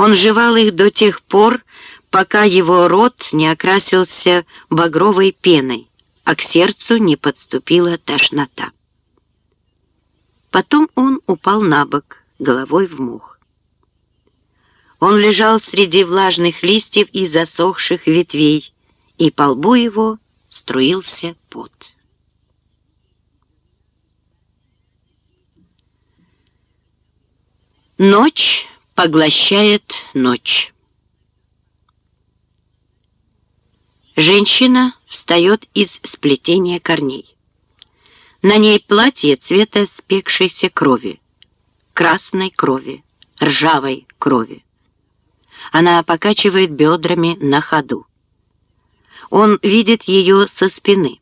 Он жевал их до тех пор, пока его рот не окрасился багровой пеной, а к сердцу не подступила тошнота. Потом он упал на бок, головой в мух. Он лежал среди влажных листьев и засохших ветвей, и по лбу его струился пот. Ночь поглощает ночь. Женщина встает из сплетения корней. На ней платье цвета спекшейся крови, красной крови, ржавой крови. Она покачивает бедрами на ходу. Он видит ее со спины.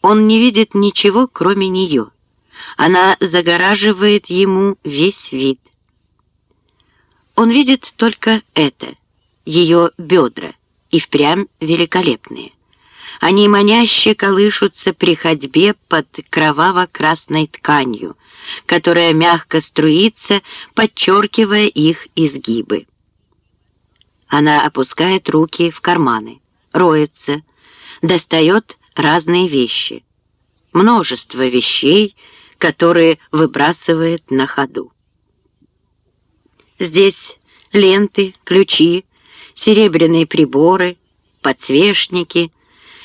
Он не видит ничего, кроме нее. Она загораживает ему весь вид. Он видит только это, ее бедра, и впрямь великолепные. Они маняще колышутся при ходьбе под кроваво-красной тканью, которая мягко струится, подчеркивая их изгибы. Она опускает руки в карманы, роется, достает разные вещи. Множество вещей, которые выбрасывает на ходу. Здесь ленты, ключи, серебряные приборы, подсвечники,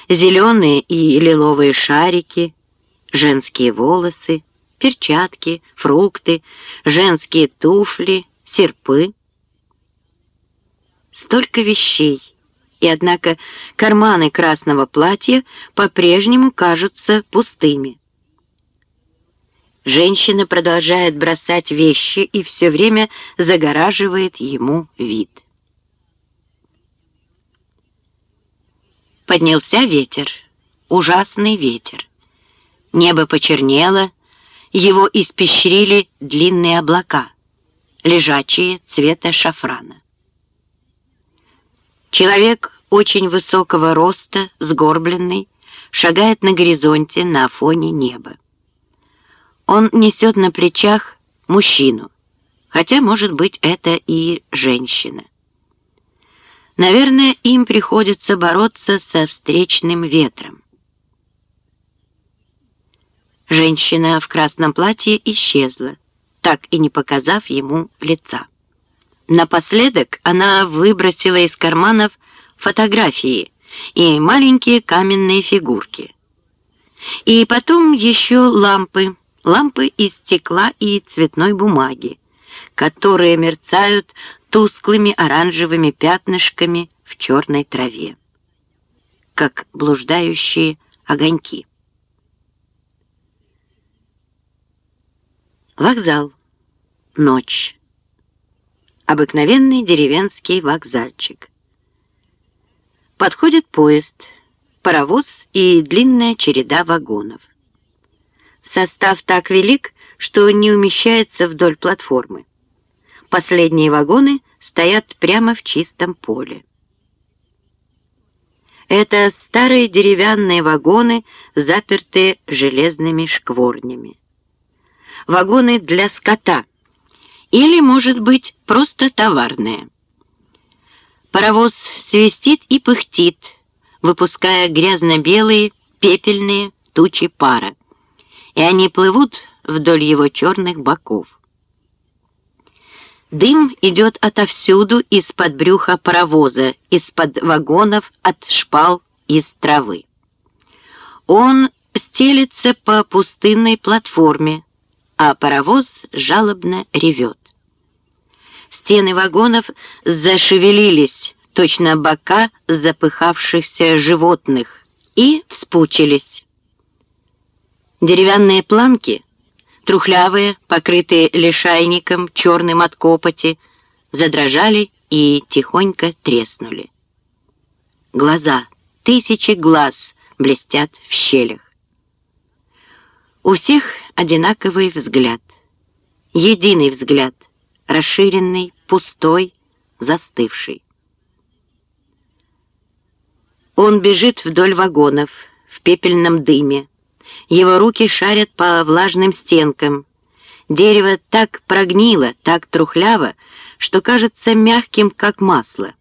зеленые и лиловые шарики, женские волосы, перчатки, фрукты, женские туфли, серпы. Столько вещей, и однако карманы красного платья по-прежнему кажутся пустыми. Женщина продолжает бросать вещи и все время загораживает ему вид. Поднялся ветер, ужасный ветер. Небо почернело, его испещрили длинные облака, лежачие цвета шафрана. Человек очень высокого роста, сгорбленный, шагает на горизонте на фоне неба. Он несет на плечах мужчину, хотя, может быть, это и женщина. Наверное, им приходится бороться со встречным ветром. Женщина в красном платье исчезла, так и не показав ему лица. Напоследок она выбросила из карманов фотографии и маленькие каменные фигурки. И потом еще лампы, лампы из стекла и цветной бумаги, которые мерцают тусклыми оранжевыми пятнышками в черной траве, как блуждающие огоньки. Вокзал. Ночь. Обыкновенный деревенский вокзальчик. Подходит поезд, паровоз и длинная череда вагонов. Состав так велик, что не умещается вдоль платформы. Последние вагоны стоят прямо в чистом поле. Это старые деревянные вагоны, запертые железными шкворнями. Вагоны для скота или, может быть, просто товарные. Паровоз свистит и пыхтит, выпуская грязно-белые пепельные тучи пара и они плывут вдоль его черных боков. Дым идет отовсюду из-под брюха паровоза, из-под вагонов, от шпал, из травы. Он стелится по пустынной платформе, а паровоз жалобно ревет. Стены вагонов зашевелились, точно бока запыхавшихся животных, и вспучились. Деревянные планки, трухлявые, покрытые лишайником, черным от копоти, задрожали и тихонько треснули. Глаза, тысячи глаз блестят в щелях. У всех одинаковый взгляд, единый взгляд, расширенный, пустой, застывший. Он бежит вдоль вагонов в пепельном дыме, его руки шарят по влажным стенкам. Дерево так прогнило, так трухляво, что кажется мягким, как масло.